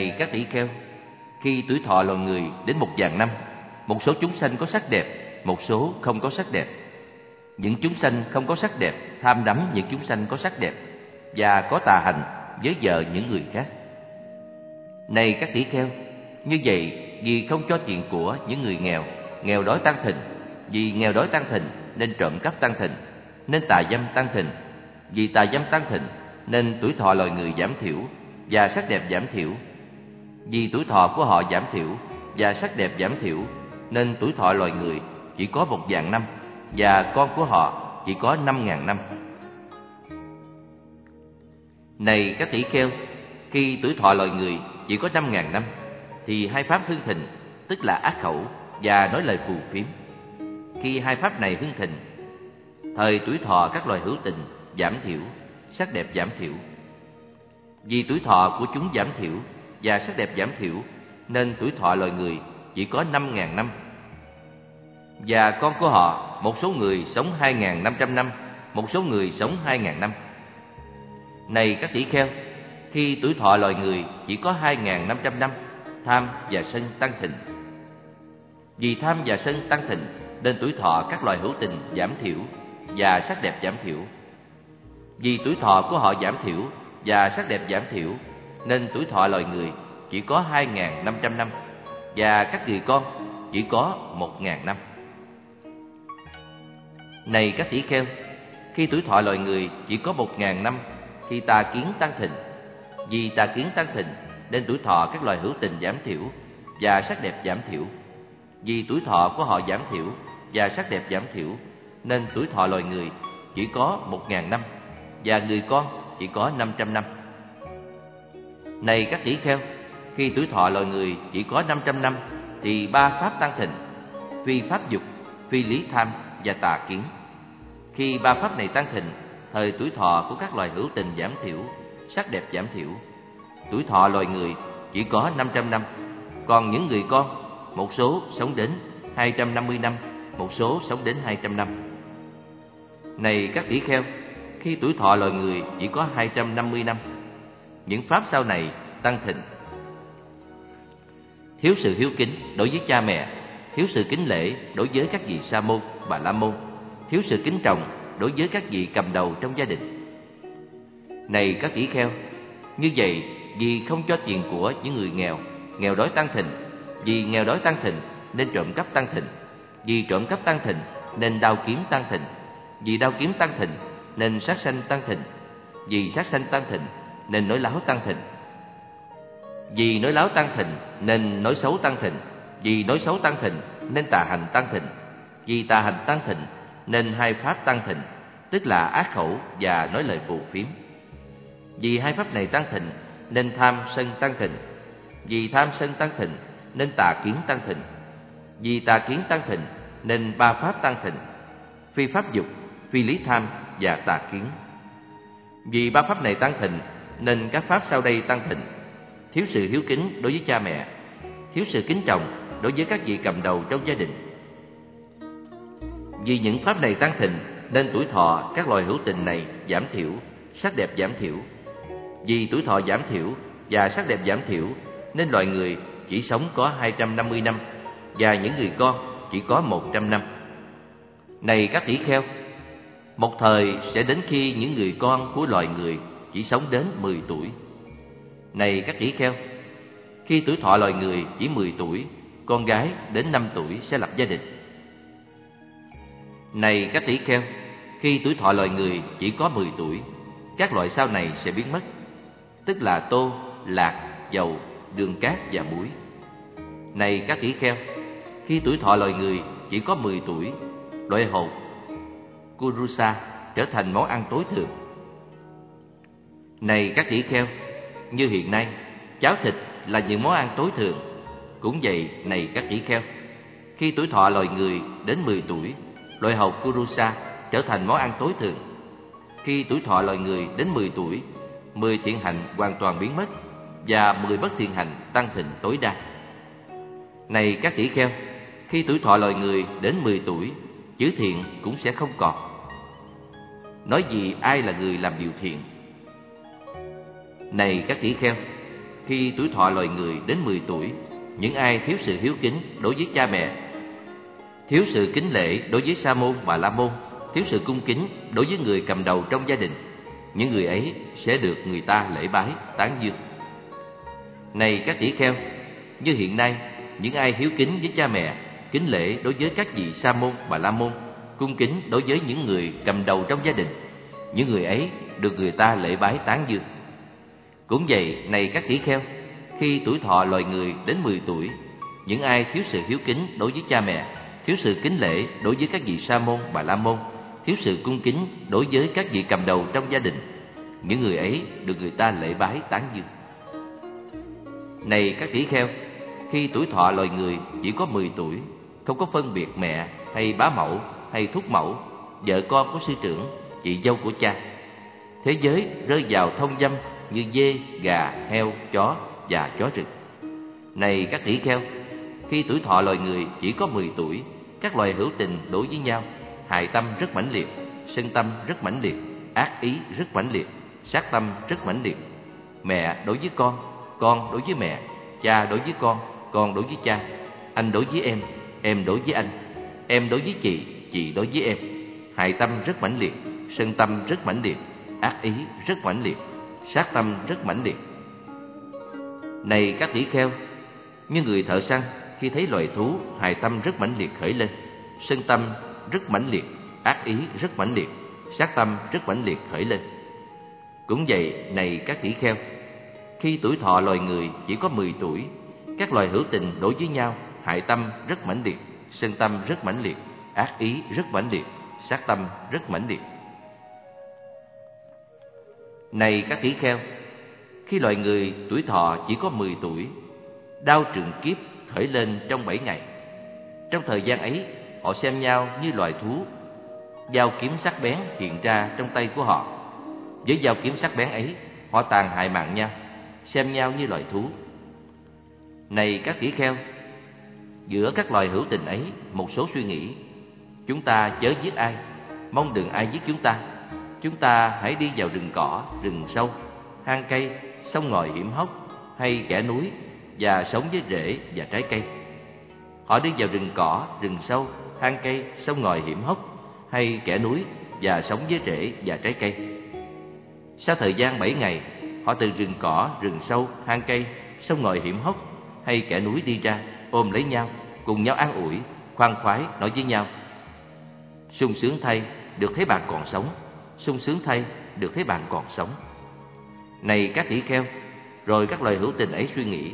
Này các tỷ kheo, khi tuổi thọ loài người đến một vạn năm, một số chúng sanh có sắc đẹp, một số không có sắc đẹp. Những chúng sanh không có sắc đẹp tham đắm những chúng sanh có sắc đẹp và có tà hành với vợ những người khác. Này các tỷ kheo, như vậy vì không cho tiền của những người nghèo, nghèo đói tăng thịnh, vì nghèo đói tăng thịnh nên trộm cắp tăng thịnh, nên tà dâm tăng thịnh, vì tà dâm tăng thịnh nên tuổi thọ loài người giảm thiểu và sắc đẹp giảm thiểu. Vì tuổi thọ của họ giảm thiểu và sắc đẹp giảm thiểu nên tuổi thọ loài người chỉ có một vạn năm và con của họ chỉ có năm ngàn năm. Này các tỷ kheo, khi tuổi thọ loài người chỉ có năm ngàn năm, thì hai pháp hưng thịnh, tức là ác khẩu và nói lời phù phiếm. Khi hai pháp này hưng thịnh, thời tuổi thọ các loài hữu tình giảm thiểu, sắc đẹp giảm thiểu. Vì tuổi thọ của chúng giảm thiểu và sắc đẹp giảm thiểu, nên tuổi thọ loài người chỉ có năm ngàn năm. Và con của họ, một số người sống hai ngàn năm trăm năm, một số người sống hai ngàn năm. Này các tỷ kheo, khi tuổi thọ loài người chỉ có hai ngàn năm trăm năm, tham và sân tăng thịnh. Vì tham và sân tăng thịnh nên tuổi thọ các loài hữu tình giảm thiểu và sắc đẹp giảm thiểu. Vì tuổi thọ của họ giảm thiểu và sắc đẹp giảm thiểu nên tuổi thọ loài người chỉ có 2.500 năm và các người con chỉ có 1.000 năm. Này các tỷ kheo, khi tuổi thọ loài người chỉ có 1.000 năm khi tà kiến tăng thịnh, vì tà kiến tăng thịnh nên tuổi thọ các loài hữu tình giảm thiểu và sắc đẹp giảm thiểu. Vì tuổi thọ của họ giảm thiểu và sắc đẹp giảm thiểu nên tuổi thọ loài người chỉ có 1.000 năm và người con chỉ có năm trăm năm. Này các tỷ kheo, khi tuổi thọ loài người chỉ có năm trăm năm thì ba pháp tăng thịnh, phi pháp dục, phi lý tham và tà kiến. Khi ba pháp này tăng thịnh, thời tuổi thọ của các loài hữu tình giảm thiểu, sắc đẹp giảm thiểu Tuổi thọ loài người chỉ có 500 năm, còn những người con, một số sống đến 250 năm, một số sống đến 200 năm. Này các tỷ kheo, khi tuổi thọ loài người chỉ có 250 năm, những pháp sau này tăng thịnh. Thiếu sự hiếu kính đối với cha mẹ, thiếu sự kính lễ đối với các vị sa môn, bà la môn, thiếu sự kính trọng đối với các vị cầm đầu trong gia đình. Này các tỷ kheo, như vậy vì không cho tiền của những người nghèo, nghèo đói tăng thịnh, vì nghèo đói tăng thịnh nên trộm cắp tăng thịnh, vì trộm cắp tăng thịnh nên đao kiếm tăng thịnh, vì đao kiếm tăng thịnh nên sát sanh tăng thịnh, vì sát sanh tăng thịnh nên nói láo tăng thịnh. Vì nói láo tăng thịnh nên nói xấu tăng thịnh, vì nói xấu tăng thịnh nên tà hành tăng thịnh, vì tà hành tăng thịnh nên hai pháp tăng thịnh, tức là ác khẩu và nói lời phù phiếm. Vì hai pháp này tăng thịnh nên tham sân tăng thịnh. Vì tham sân tăng thịnh nên tà kiến tăng thịnh. Vì tà kiến tăng thịnh nên ba pháp tăng thịnh. Phi pháp dục, phi lý tham và tà kiến. Vì ba pháp này tăng thịnh nên các pháp sau đây tăng thịnh. Thiếu sự hiếu kính đối với cha mẹ, thiếu sự kính trọng đối với các vị cầm đầu trong gia đình. Vì những pháp này tăng thịnh nên tuổi thọ các loài hữu tình này giảm thiểu, sắc đẹp giảm thiểu, vì tuổi thọ giảm thiểu và sắc đẹp giảm thiểu nên loài người chỉ sống có 250 năm và những người con chỉ có 100 năm. Này các tỷ kheo, một thời sẽ đến khi những người con của loài người chỉ sống đến 10 tuổi. Này các tỷ kheo, khi tuổi thọ loài người chỉ 10 tuổi, con gái đến 5 tuổi sẽ lập gia đình. Này các tỷ kheo, khi tuổi thọ loài người chỉ có 10 tuổi, các loại sau này sẽ biến mất tức là tô, lạc, dầu, đường cát và muối. Này các tỷ kheo, khi tuổi thọ loài người chỉ có 10 tuổi, loại hột Kurusa trở thành món ăn tối thượng. Này các tỷ kheo, như hiện nay, cháo thịt là những món ăn tối thường Cũng vậy, này các tỷ kheo, khi tuổi thọ loài người đến 10 tuổi, loại hầu Kurusa trở thành món ăn tối thường Khi tuổi thọ loài người đến 10 tuổi, mười thiện hạnh hoàn toàn biến mất và mười bất thiện hạnh tăng thịnh tối đa. Này các tỷ kheo, khi tuổi thọ loài người đến mười tuổi, chữ thiện cũng sẽ không còn. Nói gì ai là người làm điều thiện? Này các tỷ kheo, khi tuổi thọ loài người đến 10 tuổi, những ai thiếu sự hiếu kính đối với cha mẹ, thiếu sự kính lễ đối với sa môn và la môn, thiếu sự cung kính đối với người cầm đầu trong gia đình, những người ấy sẽ được người ta lễ bái, tán dương. Này các tỷ kheo, như hiện nay, những ai hiếu kính với cha mẹ, kính lễ đối với các vị sa môn và la môn, cung kính đối với những người cầm đầu trong gia đình, những người ấy được người ta lễ bái tán dương. Cũng vậy, này các tỷ kheo, khi tuổi thọ loài người đến 10 tuổi, những ai thiếu sự hiếu kính đối với cha mẹ, thiếu sự kính lễ đối với các vị sa môn, bà la môn, thiếu sự cung kính đối với các vị cầm đầu trong gia đình, những người ấy được người ta lễ bái tán dương. Này các tỷ kheo, khi tuổi thọ loài người chỉ có 10 tuổi, không có phân biệt mẹ hay bá mẫu hay thúc mẫu, vợ con của sư trưởng, chị dâu của cha. Thế giới rơi vào thông dâm như dê, gà, heo, chó và chó rừng. Này các tỷ kheo, khi tuổi thọ loài người chỉ có 10 tuổi, các loài hữu tình đối với nhau, hài tâm rất mãnh liệt, sân tâm rất mãnh liệt, ác ý rất mãnh liệt, sát tâm rất mãnh liệt. Mẹ đối với con, con đối với mẹ, cha đối với con, con đối với cha, anh đối với em, em đối với anh, em đối với chị, chị đối với em. Hài tâm rất mãnh liệt, sân tâm rất mãnh liệt, ác ý rất mãnh liệt, sát tâm rất mãnh liệt. Này các tỷ kheo, như người thợ săn khi thấy loài thú hài tâm rất mãnh liệt khởi lên, sân tâm rất mãnh liệt, ác ý rất mãnh liệt, sát tâm rất mãnh liệt khởi lên. Cũng vậy, này các tỷ kheo, khi tuổi thọ loài người chỉ có 10 tuổi, các loài hữu tình đối với nhau hại tâm rất mãnh liệt, sân tâm rất mãnh liệt, ác ý rất mãnh liệt, sát tâm rất mãnh liệt. Này các tỷ kheo, khi loài người tuổi thọ chỉ có 10 tuổi, đau trường kiếp khởi lên trong 7 ngày. Trong thời gian ấy, họ xem nhau như loài thú. Dao kiếm sắc bén hiện ra trong tay của họ. Với dao kiếm sắc bén ấy, họ tàn hại mạng nhau, xem nhau như loài thú. Này các tỷ kheo, giữa các loài hữu tình ấy, một số suy nghĩ, chúng ta chớ giết ai, mong đừng ai giết chúng ta. Chúng ta hãy đi vào rừng cỏ, rừng sâu, hang cây, sông ngòi hiểm hóc hay kẻ núi và sống với rễ và trái cây. Họ đi vào rừng cỏ, rừng sâu, hang cây, sông ngòi hiểm hóc hay kẻ núi và sống với rễ và trái cây. Sau thời gian bảy ngày, họ từ rừng cỏ, rừng sâu, hang cây, sông ngòi hiểm hóc hay kẻ núi đi ra, ôm lấy nhau, cùng nhau an ủi, khoan khoái nói với nhau. sung sướng thay, được thấy bạn còn sống, sung sướng thay, được thấy bạn còn sống. Này các tỷ kheo, rồi các lời hữu tình ấy suy nghĩ,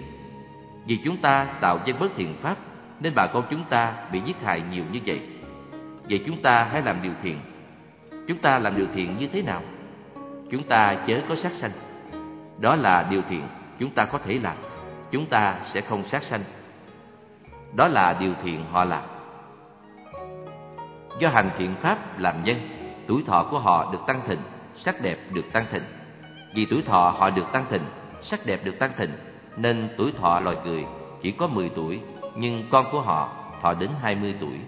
vì chúng ta tạo dân bất thiện pháp Nên bà con chúng ta bị giết hại nhiều như vậy. Vậy chúng ta hãy làm điều thiện. Chúng ta làm điều thiện như thế nào? Chúng ta chớ có sát sanh. Đó là điều thiện chúng ta có thể làm Chúng ta sẽ không sát sanh. Đó là điều thiện họ làm. Do hành thiện pháp làm nhân Tuổi thọ của họ được tăng thịnh Sắc đẹp được tăng thịnh Vì tuổi thọ họ được tăng thịnh Sắc đẹp được tăng thịnh nên tuổi thọ loài người chỉ có 10 tuổi, nhưng con của họ thọ đến 20 tuổi.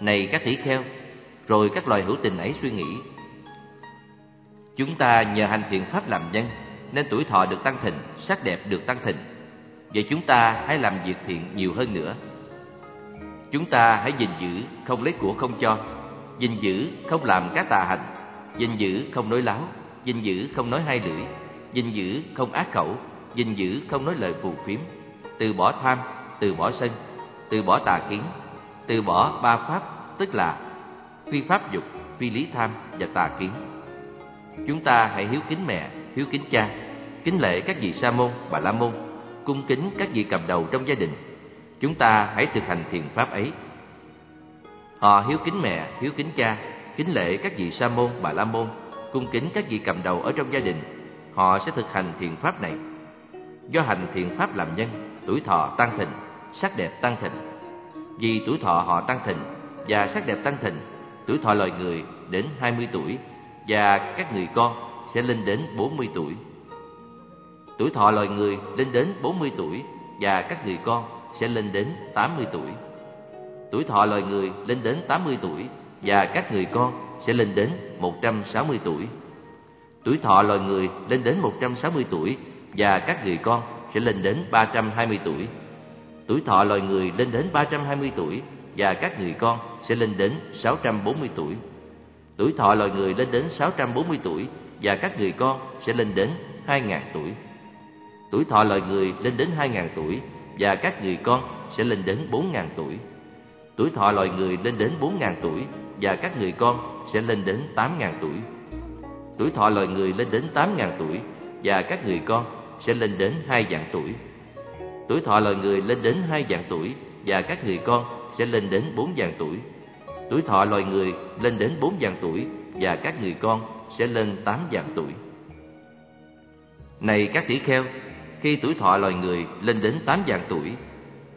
Này các tỷ kheo, rồi các loài hữu tình ấy suy nghĩ, chúng ta nhờ hành thiện pháp làm nhân, nên tuổi thọ được tăng thịnh, sắc đẹp được tăng thịnh. Vậy chúng ta hãy làm việc thiện nhiều hơn nữa. Chúng ta hãy gìn giữ, không lấy của không cho, gìn giữ, không làm các tà hành, gìn giữ, không nói láo, gìn giữ, không nói hai lưỡi, gìn giữ, không ác khẩu, gìn giữ không nói lời phù phiếm, từ bỏ tham, từ bỏ sân, từ bỏ tà kiến, từ bỏ ba pháp tức là phi pháp dục, phi lý tham và tà kiến. Chúng ta hãy hiếu kính mẹ, hiếu kính cha, kính lễ các vị sa môn, bà la môn, cung kính các vị cầm đầu trong gia đình. Chúng ta hãy thực hành thiền pháp ấy. Họ hiếu kính mẹ, hiếu kính cha, kính lễ các vị sa môn, bà la môn, cung kính các vị cầm đầu ở trong gia đình. Họ sẽ thực hành thiền pháp này Do hành thiền pháp làm nhân, tuổi thọ tăng thịnh, sắc đẹp tăng thịnh. Vì tuổi thọ họ tăng thịnh và sắc đẹp tăng thịnh, tuổi thọ loài người đến 20 tuổi và các người con sẽ lên đến 40 tuổi. Tuổi thọ loài người lên đến 40 tuổi và các người con sẽ lên đến 80 tuổi. Tuổi thọ loài người lên đến 80 tuổi và các người con sẽ lên đến 160 tuổi. Tuổi thọ loài người lên đến 160 tuổi và các người con sẽ lên đến 320 tuổi. Tuổi thọ loài người lên đến 320 tuổi và các người con sẽ lên đến 640 tuổi. Tuổi thọ loài người lên đến 640 tuổi và các người con sẽ lên đến 2000 tuổi. Tuổi thọ loài người lên đến 2000 tuổi và các người con sẽ lên đến 4000 tuổi. Tuổi thọ loài người lên đến 4.000 tuổi và các người con sẽ lên đến 8.000 tuổi. Tuổi thọ loài người lên đến 8.000 tuổi và các người con sẽ lên đến 2 vạn tuổi. Tuổi thọ loài người lên đến 2 vạn tuổi và các người con sẽ lên đến 4 vạn tuổi. Tuổi thọ loài người lên đến 4 vạn tuổi và các người con sẽ lên 8 vạn tuổi. Này các tỷ kheo, khi tuổi thọ loài người lên đến 8 vạn tuổi,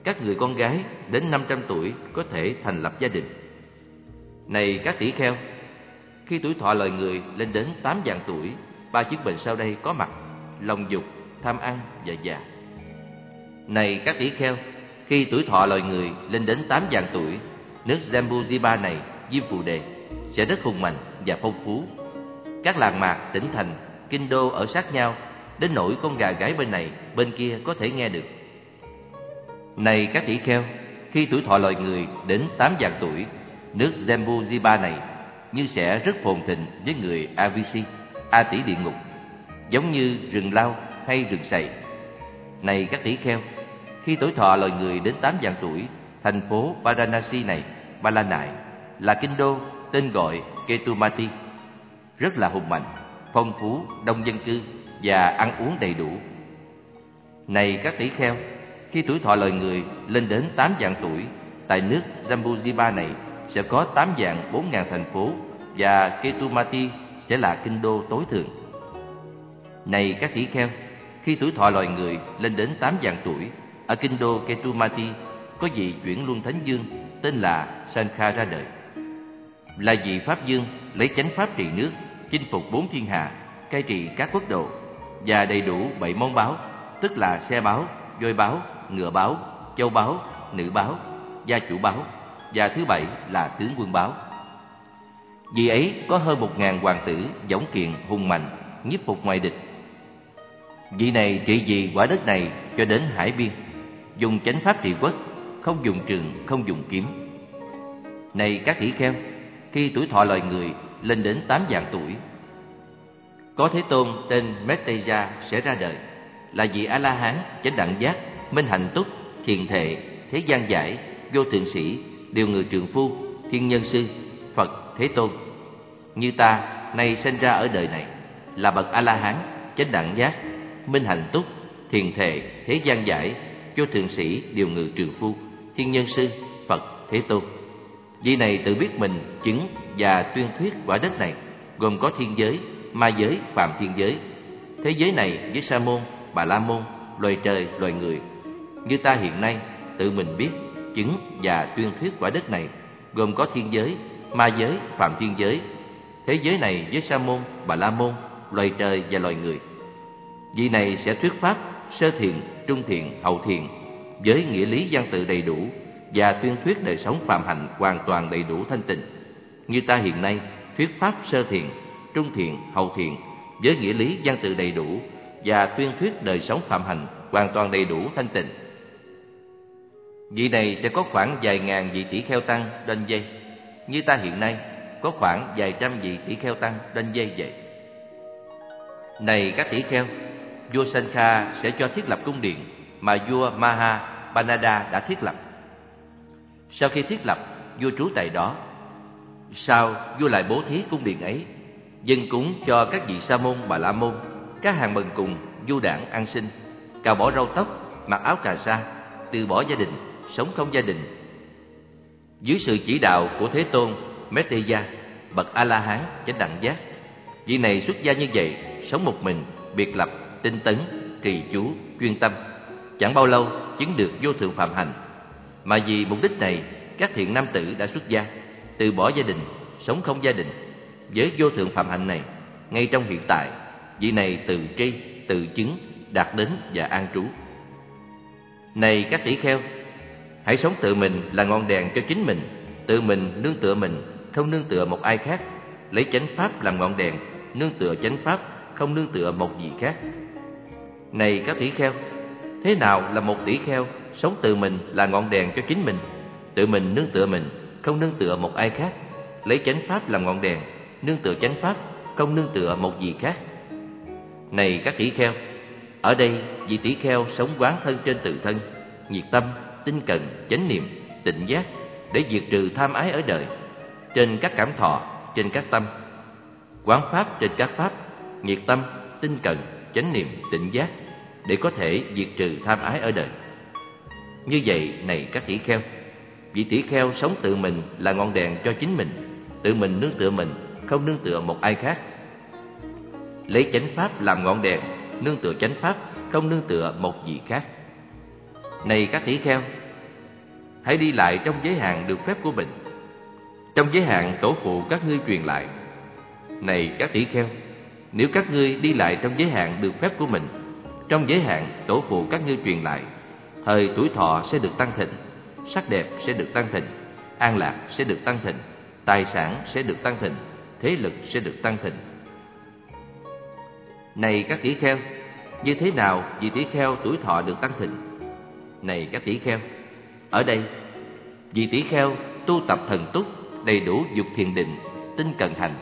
các người con gái đến 500 tuổi có thể thành lập gia đình. Này các tỷ kheo, khi tuổi thọ loài người lên đến 8 vạn tuổi, ba chứng bệnh sau đây có mặt: lòng dục, tham ăn và già. Này các tỷ kheo, khi tuổi thọ loài người lên đến 8 vạn tuổi, nước Jambuziba này, Diêm Phù Đề, sẽ rất hùng mạnh và phong phú. Các làng mạc, tỉnh thành, kinh đô ở sát nhau, đến nỗi con gà gái bên này, bên kia có thể nghe được. Này các tỷ kheo, khi tuổi thọ loài người đến 8 vạn tuổi, nước Jambuziba này như sẽ rất phồn thịnh với người Avisi, A tỷ địa ngục, giống như rừng lao hay rừng sậy. Này các tỷ kheo, khi tuổi thọ loài người đến 8 vạn tuổi, thành phố Varanasi này, Ba La Nại, là kinh đô tên gọi Ketumati, rất là hùng mạnh, phong phú, đông dân cư và ăn uống đầy đủ. Này các tỷ kheo, khi tuổi thọ loài người lên đến 8 vạn tuổi, tại nước Jambuziba này sẽ có 8 vạn 4 ngàn thành phố và Ketumati sẽ là kinh đô tối thượng. Này các tỷ kheo, khi tuổi thọ loài người lên đến 8 vạn tuổi, ở kinh đô Ketumati có vị chuyển luân thánh dương tên là Sankha ra đời. Là vị pháp dương lấy chánh pháp trị nước, chinh phục bốn thiên hạ, cai trị các quốc độ và đầy đủ bảy món báo, tức là xe báo, voi báo, ngựa báo, châu báo, nữ báo, gia chủ báo và thứ bảy là tướng quân báo. Vì ấy có hơn một ngàn hoàng tử dõng kiện hùng mạnh, nhiếp phục ngoài địch. Vị này trị vì quả đất này cho đến hải biên, dùng chánh pháp trị quốc, không dùng trường, không dùng kiếm. Này các tỷ kheo, khi tuổi thọ loài người lên đến tám vạn tuổi, có Thế Tôn tên Metteja sẽ ra đời, là vị A-la-hán, chánh đẳng giác, minh hạnh túc, thiền thệ, thế gian giải, vô thượng sĩ, điều người trường phu, thiên nhân sư, Phật, Thế Tôn. Như ta, nay sinh ra ở đời này, là bậc A-la-hán, chánh đẳng giác, minh hạnh túc, thiền thệ, thế gian giải, vô thượng sĩ, điều ngự trường phu, thiên nhân sư, Phật, Thế Tôn. Vị này tự biết mình chứng và tuyên thuyết quả đất này, gồm có thiên giới, ma giới, phạm thiên giới. Thế giới này với Sa môn, Bà La môn, loài trời, loài người. Như ta hiện nay tự mình biết, chứng và tuyên thuyết quả đất này, gồm có thiên giới, ma giới, phạm thiên giới. Thế giới này với Sa môn, Bà La môn, loài trời và loài người. Vị này sẽ thuyết pháp sơ thiện, trung thiện, hậu thiện với nghĩa lý văn tự đầy đủ và tuyên thuyết đời sống phạm hạnh hoàn toàn đầy đủ thanh tịnh. Như ta hiện nay thuyết pháp sơ thiện, trung thiện, hậu thiện với nghĩa lý văn tự đầy đủ và tuyên thuyết đời sống phạm hạnh hoàn toàn đầy đủ thanh tịnh. Vị này sẽ có khoảng vài ngàn vị tỷ kheo tăng đền dây, như ta hiện nay có khoảng vài trăm vị tỷ kheo tăng đền dây vậy. Này các tỷ kheo, vua Sankha sẽ cho thiết lập cung điện mà vua Maha Banada đã thiết lập. Sau khi thiết lập, vua trú tại đó. Sau, vua lại bố thí cung điện ấy, dân cúng cho các vị sa môn bà la môn, các hàng bần cùng, du đảng ăn sinh, cào bỏ râu tóc, mặc áo cà sa, từ bỏ gia đình, sống không gia đình. Dưới sự chỉ đạo của Thế Tôn Metteya, bậc A La Hán chánh đẳng giác, vị này xuất gia như vậy, sống một mình, biệt lập, tinh tấn, trì chú, chuyên tâm, chẳng bao lâu chứng được vô thượng phạm hành. Mà vì mục đích này, các thiện nam tử đã xuất gia, từ bỏ gia đình, sống không gia đình. Với vô thượng phạm hạnh này, ngay trong hiện tại, vị này từ tri, từ chứng, đạt đến và an trú. Này các tỷ kheo, hãy sống tự mình là ngọn đèn cho chính mình, tự mình nương tựa mình, không nương tựa một ai khác, lấy chánh pháp làm ngọn đèn, nương tựa chánh pháp, không nương tựa một gì khác. Này các tỷ kheo, thế nào là một tỷ kheo? Sống tự mình là ngọn đèn cho chính mình, tự mình nương tựa mình, không nương tựa một ai khác, lấy chánh pháp làm ngọn đèn, nương tựa chánh pháp, không nương tựa một gì khác. Này các tỷ kheo, ở đây vị tỷ kheo sống quán thân trên tự thân, nhiệt tâm, tinh cần, chánh niệm, tịnh giác để diệt trừ tham ái ở đời, trên các cảm thọ, trên các tâm, quán pháp trên các pháp, nhiệt tâm, tinh cần, chánh niệm, tịnh giác để có thể diệt trừ tham ái ở đời. Như vậy này các tỷ kheo, vị tỷ kheo sống tự mình là ngọn đèn cho chính mình, tự mình nương tựa mình, không nương tựa một ai khác. Lấy chánh pháp làm ngọn đèn, nương tựa chánh pháp, không nương tựa một gì khác. Này các tỷ kheo, hãy đi lại trong giới hạn được phép của mình. Trong giới hạn tổ phụ các ngươi truyền lại. Này các tỷ kheo, nếu các ngươi đi lại trong giới hạn được phép của mình, trong giới hạn tổ phụ các ngươi truyền lại, thời tuổi thọ sẽ được tăng thịnh, sắc đẹp sẽ được tăng thịnh, an lạc sẽ được tăng thịnh, tài sản sẽ được tăng thịnh, thế lực sẽ được tăng thịnh. Này các tỷ kheo, như thế nào vì tỷ kheo tuổi thọ được tăng thịnh? Này các tỷ kheo, ở đây vì tỷ kheo tu tập thần túc đầy đủ dục thiền định, tinh cần hành,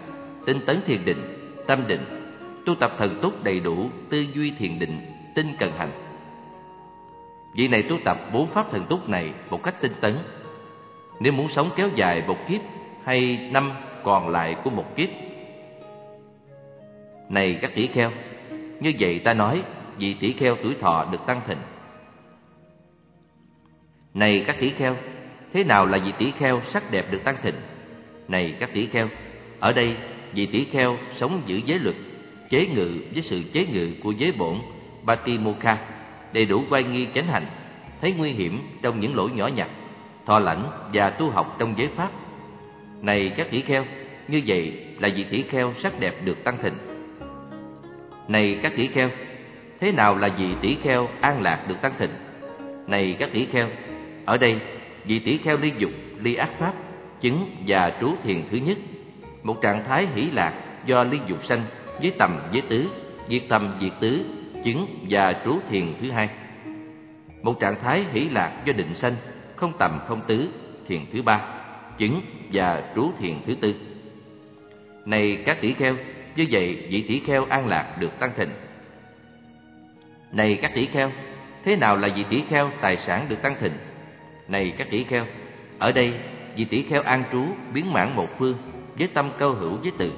tinh tấn thiền định, tâm định, tu tập thần túc đầy đủ tư duy thiền định, tinh cần hành. Vị này tu tập bốn pháp thần túc này một cách tinh tấn. Nếu muốn sống kéo dài một kiếp hay năm còn lại của một kiếp. Này các tỷ kheo, như vậy ta nói vị tỷ kheo tuổi thọ được tăng thịnh. Này các tỷ kheo, thế nào là vị tỷ kheo sắc đẹp được tăng thịnh? Này các tỷ kheo, ở đây vị tỷ kheo sống giữ giới luật, chế ngự với sự chế ngự của giới bổn Batimukha, đầy đủ quay nghi chánh hành, thấy nguy hiểm trong những lỗi nhỏ nhặt, thọ lãnh và tu học trong giới pháp. Này các tỷ kheo, như vậy là vị tỷ kheo sắc đẹp được tăng thịnh. Này các tỷ kheo, thế nào là vị tỷ kheo an lạc được tăng thịnh? Này các tỷ kheo, ở đây vị tỷ kheo ly dục, ly ác pháp, chứng và trú thiền thứ nhất, một trạng thái hỷ lạc do ly dục sanh với tầm với tứ, diệt tầm diệt tứ, chứng và trú thiền thứ hai. Một trạng thái hỷ lạc do định sanh, không tầm không tứ, thiền thứ ba, chứng và trú thiền thứ tư. Này các tỷ kheo, như vậy vị tỷ kheo an lạc được tăng thịnh. Này các tỷ kheo, thế nào là vị tỷ kheo tài sản được tăng thịnh? Này các tỷ kheo, ở đây vị tỷ kheo an trú biến mãn một phương với tâm câu hữu với từ.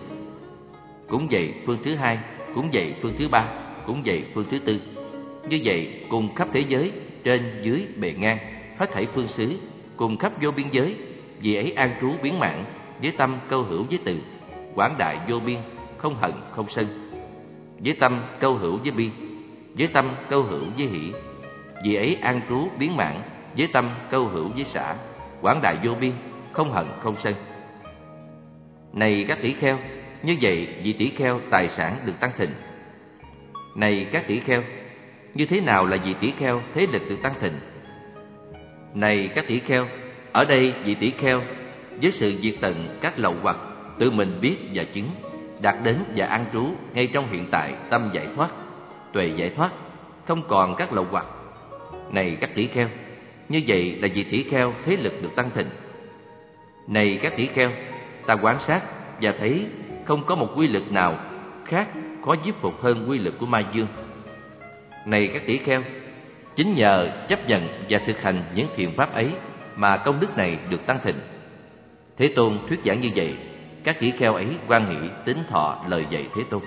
Cũng vậy phương thứ hai, cũng vậy phương thứ ba, cũng vậy phương thứ tư. Như vậy cùng khắp thế giới, trên dưới bề ngang, hết thảy phương xứ, cùng khắp vô biên giới, vì ấy an trú biến mạng với tâm câu hữu với từ, quảng đại vô biên, không hận không sân. Với tâm câu hữu với bi, với tâm câu hữu với hỷ. Vì ấy an trú biến mạng với tâm câu hữu với xã, quảng đại vô biên, không hận không sân. Này các tỷ kheo, như vậy vị tỷ kheo tài sản được tăng thịnh. Này các tỷ kheo, như thế nào là vị tỷ kheo thế lực được tăng thịnh? Này các tỷ kheo, ở đây vị tỷ kheo với sự diệt tận các lậu hoặc tự mình biết và chứng, đạt đến và an trú ngay trong hiện tại tâm giải thoát, tuệ giải thoát, không còn các lậu hoặc. Này các tỷ kheo, như vậy là vị tỷ kheo thế lực được tăng thịnh. Này các tỷ kheo, ta quan sát và thấy không có một quy lực nào khác khó giúp phục hơn quy lực của ma dương. Này các tỷ kheo, chính nhờ chấp nhận và thực hành những thiền pháp ấy mà công đức này được tăng thịnh. Thế Tôn thuyết giảng như vậy, các tỷ kheo ấy quan nghĩ tính thọ lời dạy Thế Tôn.